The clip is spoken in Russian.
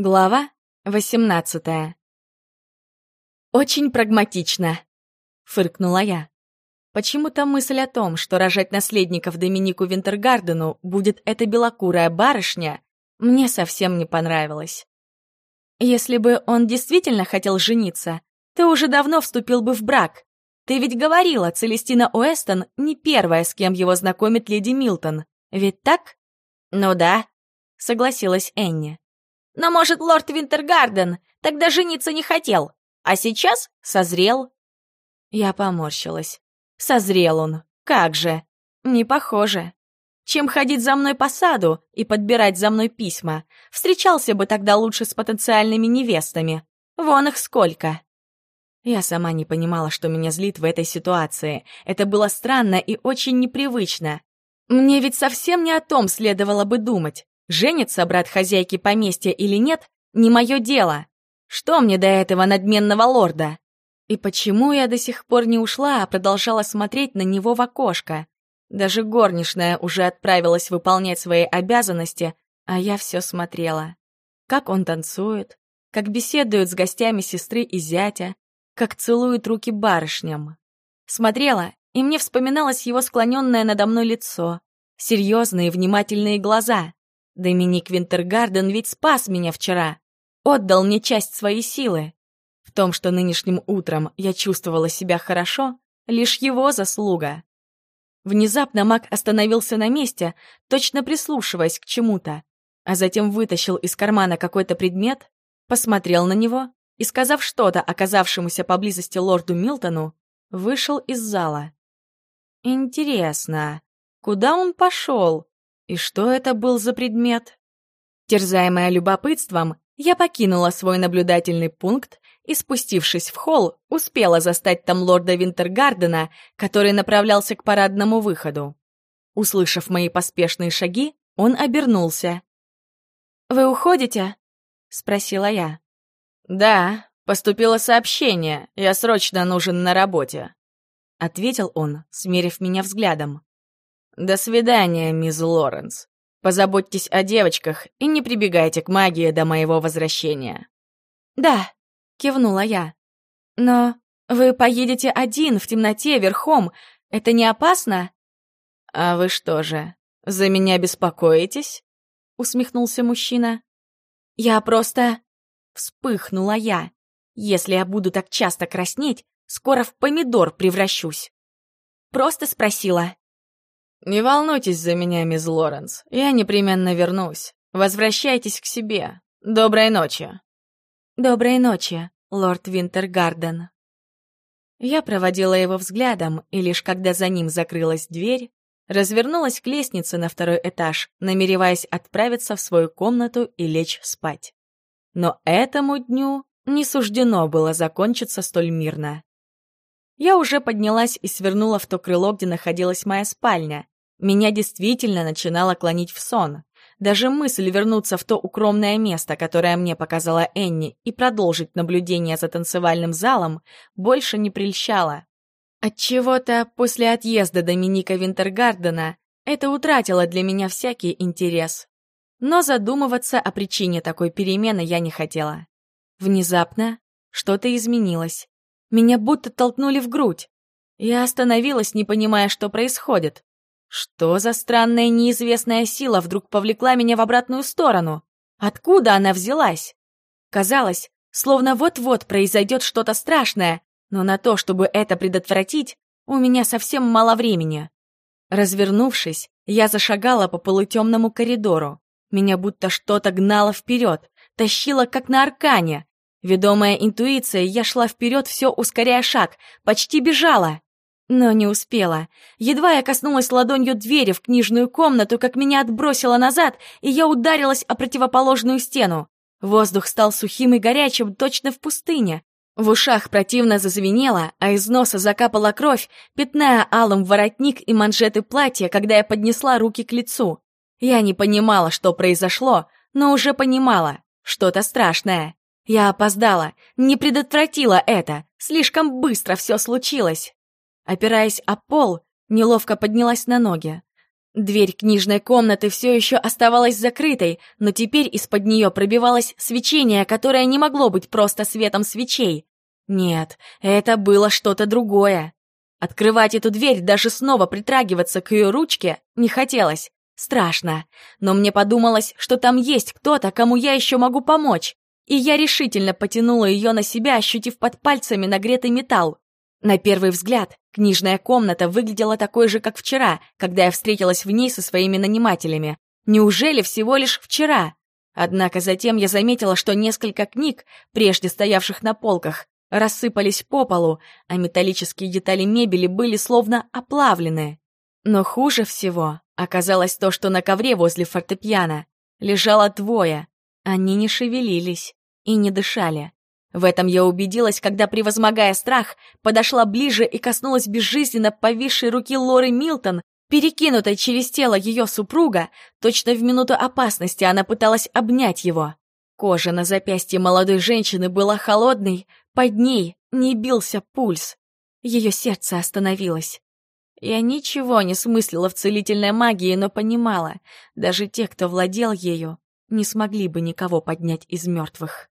Глава 18 «Очень прагматично», — фыркнула я. Почему-то мысль о том, что рожать наследников Доминику Винтергардену будет эта белокурая барышня, мне совсем не понравилась. Если бы он действительно хотел жениться, то уже давно вступил бы в брак. Ты ведь говорила, Целестина Уэстон не первая, с кем его знакомит леди Милтон. Ведь так? Ну да, согласилась Энни. Но, может, лорд Винтергарден тогда жениться не хотел, а сейчас созрел?» Я поморщилась. Созрел он. Как же. Не похоже. Чем ходить за мной по саду и подбирать за мной письма, встречался бы тогда лучше с потенциальными невестами. Вон их сколько. Я сама не понимала, что меня злит в этой ситуации. Это было странно и очень непривычно. Мне ведь совсем не о том следовало бы думать. Женится брат хозяйки поместья или нет, не мое дело. Что мне до этого надменного лорда? И почему я до сих пор не ушла, а продолжала смотреть на него в окошко? Даже горничная уже отправилась выполнять свои обязанности, а я все смотрела. Как он танцует, как беседует с гостями сестры и зятя, как целует руки барышням. Смотрела, и мне вспоминалось его склоненное надо мной лицо, серьезные внимательные глаза. Доминик Винтергарден ведь спас меня вчера, отдал мне часть своей силы. В том, что нынешним утром я чувствовала себя хорошо, лишь его заслуга. Внезапно маг остановился на месте, точно прислушиваясь к чему-то, а затем вытащил из кармана какой-то предмет, посмотрел на него и, сказав что-то оказавшемуся поблизости лорду Милтону, вышел из зала. Интересно, куда он пошел? И что это был за предмет? Терзаемая любопытством, я покинула свой наблюдательный пункт и, спустившись в холл, успела застать там лорда Винтергардена, который направлялся к парадному выходу. Услышав мои поспешные шаги, он обернулся. «Вы уходите?» — спросила я. «Да, поступило сообщение, я срочно нужен на работе», — ответил он, смерив меня взглядом. «До свидания, мисс Лоренс. Позаботьтесь о девочках и не прибегайте к магии до моего возвращения». «Да», — кивнула я. «Но вы поедете один, в темноте, верхом. Это не опасно?» «А вы что же, за меня беспокоитесь?» — усмехнулся мужчина. «Я просто...» — вспыхнула я. «Если я буду так часто краснеть, скоро в помидор превращусь». Просто спросила. «Не волнуйтесь за меня, мисс Лоренс. Я непременно вернусь. Возвращайтесь к себе. Доброй ночи». «Доброй ночи, лорд Винтергарден». Я проводила его взглядом, и лишь когда за ним закрылась дверь, развернулась к лестнице на второй этаж, намереваясь отправиться в свою комнату и лечь спать. Но этому дню не суждено было закончиться столь мирно. Я уже поднялась и свернула в то крыло, где находилась моя спальня. Меня действительно начинало клонить в сон. Даже мысль вернуться в то укромное место, которое мне показала Энни, и продолжить наблюдение за танцевальным залом, больше не прельщала. Отчего-то после отъезда Доминика Винтергардена это утратило для меня всякий интерес. Но задумываться о причине такой перемены я не хотела. Внезапно что-то изменилось. Меня будто толкнули в грудь. Я остановилась, не понимая, что происходит. Что за странная неизвестная сила вдруг повлекла меня в обратную сторону? Откуда она взялась? Казалось, словно вот-вот произойдет что-то страшное, но на то, чтобы это предотвратить, у меня совсем мало времени. Развернувшись, я зашагала по полутемному коридору. Меня будто что-то гнало вперед, тащило как на аркане. Ведомая интуицией, я шла вперед, все ускоряя шаг, почти бежала. Но не успела. Едва я коснулась ладонью двери в книжную комнату, как меня отбросило назад, и я ударилась о противоположную стену. Воздух стал сухим и горячим, точно в пустыне. В ушах противно зазвенело, а из носа закапала кровь, пятная алым воротник и манжеты платья, когда я поднесла руки к лицу. Я не понимала, что произошло, но уже понимала, что-то страшное. Я опоздала, не предотвратила это, слишком быстро все случилось. Опираясь о пол, неловко поднялась на ноги. Дверь книжной комнаты все еще оставалась закрытой, но теперь из-под нее пробивалось свечение, которое не могло быть просто светом свечей. Нет, это было что-то другое. Открывать эту дверь, даже снова притрагиваться к ее ручке не хотелось. Страшно. Но мне подумалось, что там есть кто-то, кому я еще могу помочь. И я решительно потянула ее на себя, ощутив под пальцами нагретый металл. На первый взгляд, книжная комната выглядела такой же, как вчера, когда я встретилась в ней со своими нанимателями. Неужели всего лишь вчера? Однако затем я заметила, что несколько книг, прежде стоявших на полках, рассыпались по полу, а металлические детали мебели были словно оплавлены. Но хуже всего оказалось то, что на ковре возле фортепиано лежало двое. Они не шевелились и не дышали. В этом я убедилась, когда, превозмогая страх, подошла ближе и коснулась безжизненно повисшей руки Лоры Милтон, перекинутой через тело ее супруга, точно в минуту опасности она пыталась обнять его. Кожа на запястье молодой женщины была холодной, под ней не бился пульс. Ее сердце остановилось. Я ничего не смыслила в целительной магии, но понимала, даже те, кто владел ею, не смогли бы никого поднять из мертвых.